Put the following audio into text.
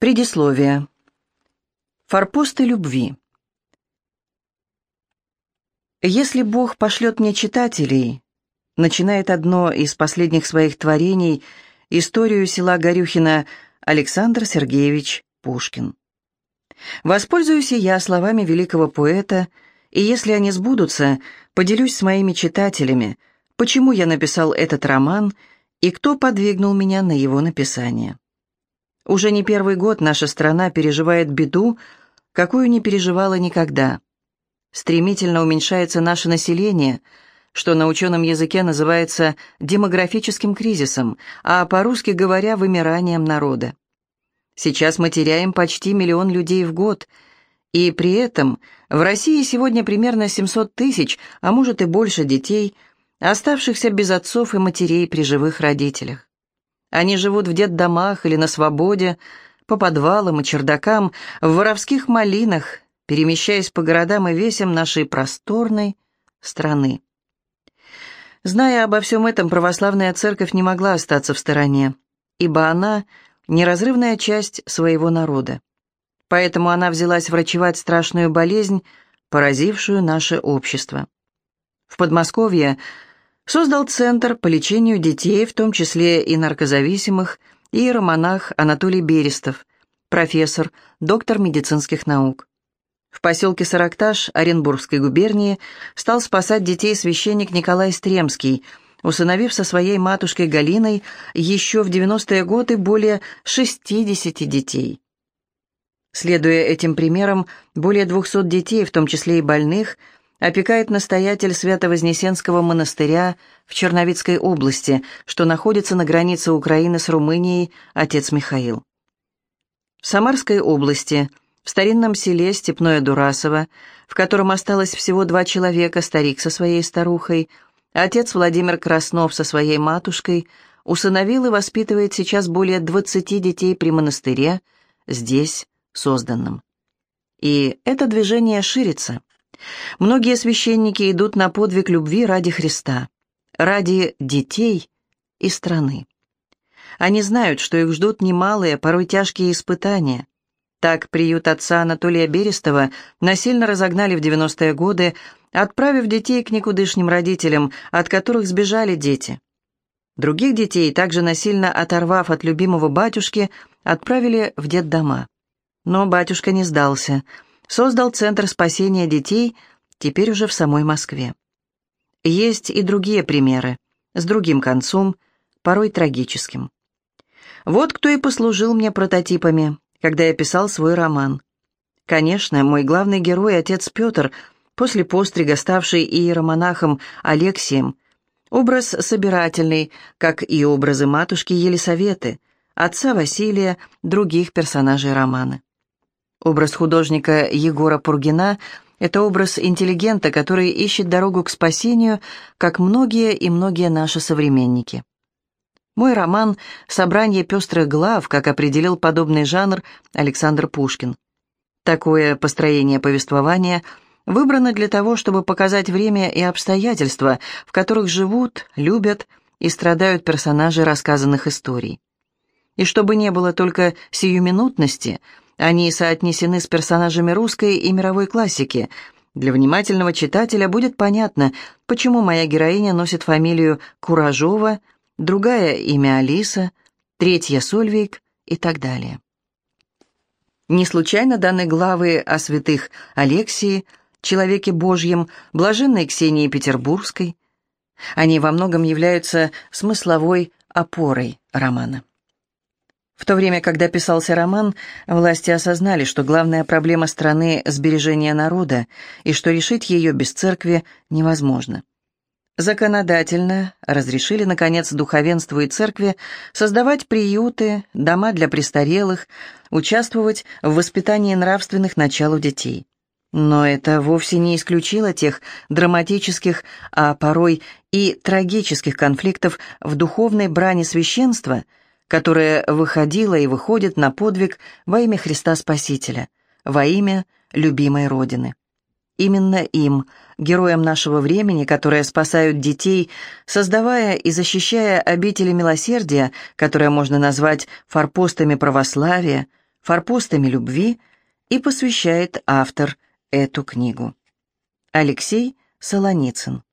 Предисловие. Форпосты любви. Если Бог пошлет мне читателей, начинает одно из последних своих творений историю села Горюхина Александр Сергеевич Пушкин. Воспользуюсь я словами великого поэта, и если они сбудутся, поделюсь с моими читателями, почему я написал этот роман и кто подвигнул меня на его написание. Уже не первый год наша страна переживает беду, какую не переживала никогда. Стремительно уменьшается наше население, что на ученом языке называется демографическим кризисом, а по-русски говоря, вымиранием народа. Сейчас мы теряем почти миллион людей в год, и при этом в России сегодня примерно 700 тысяч, а может и больше детей, оставшихся без отцов и матерей при живых родителях. Они живут в детдомах или на свободе, по подвалам и чердакам, в воровских малинах, перемещаясь по городам и весям нашей просторной страны. Зная обо всем этом, православная церковь не могла остаться в стороне, ибо она – неразрывная часть своего народа. Поэтому она взялась врачевать страшную болезнь, поразившую наше общество. В Подмосковье – Создал центр по лечению детей, в том числе и наркозависимых, иеромонах Анатолий Берестов, профессор, доктор медицинских наук. В поселке Саракташ Оренбургской губернии стал спасать детей священник Николай Стремский, усыновив со своей матушкой Галиной еще в 90-е годы более 60 детей. Следуя этим примерам, более 200 детей, в том числе и больных, опекает настоятель Свято-Вознесенского монастыря в Черновицкой области, что находится на границе Украины с Румынией, отец Михаил. В Самарской области, в старинном селе Степное Дурасово, в котором осталось всего два человека, старик со своей старухой, отец Владимир Краснов со своей матушкой, усыновил и воспитывает сейчас более 20 детей при монастыре, здесь созданном. И это движение ширится. Многие священники идут на подвиг любви ради Христа, ради детей и страны. Они знают, что их ждут немалые, порой тяжкие испытания. Так приют отца Анатолия Берестова насильно разогнали в 90-е годы, отправив детей к никудышним родителям, от которых сбежали дети. Других детей, также насильно оторвав от любимого батюшки, отправили в детдома. Но батюшка не сдался – создал Центр спасения детей, теперь уже в самой Москве. Есть и другие примеры, с другим концом, порой трагическим. Вот кто и послужил мне прототипами, когда я писал свой роман. Конечно, мой главный герой, отец Петр, после пострига ставший иеромонахом Алексием, образ собирательный, как и образы матушки Елисаветы, отца Василия, других персонажей романа. Образ художника Егора Пургина – это образ интеллигента, который ищет дорогу к спасению, как многие и многие наши современники. Мой роман «Собрание пестрых глав», как определил подобный жанр Александр Пушкин. Такое построение повествования выбрано для того, чтобы показать время и обстоятельства, в которых живут, любят и страдают персонажи рассказанных историй. И чтобы не было только сиюминутности – они соотнесены с персонажами русской и мировой классики. Для внимательного читателя будет понятно, почему моя героиня носит фамилию Куражова, другая имя Алиса, третья Сольвейк и так далее. Не случайно даны главы о святых Алексии, человеке Божьем, блаженной Ксении Петербургской. Они во многом являются смысловой опорой романа. В то время, когда писался роман, власти осознали, что главная проблема страны – сбережение народа, и что решить ее без церкви невозможно. Законодательно разрешили, наконец, духовенству и церкви создавать приюты, дома для престарелых, участвовать в воспитании нравственных начал у детей. Но это вовсе не исключило тех драматических, а порой и трагических конфликтов в духовной брани священства – которая выходила и выходит на подвиг во имя Христа Спасителя, во имя любимой Родины. Именно им, героям нашего времени, которые спасают детей, создавая и защищая обители милосердия, которые можно назвать форпостами православия, форпостами любви и посвящает автор эту книгу. Алексей Солоницын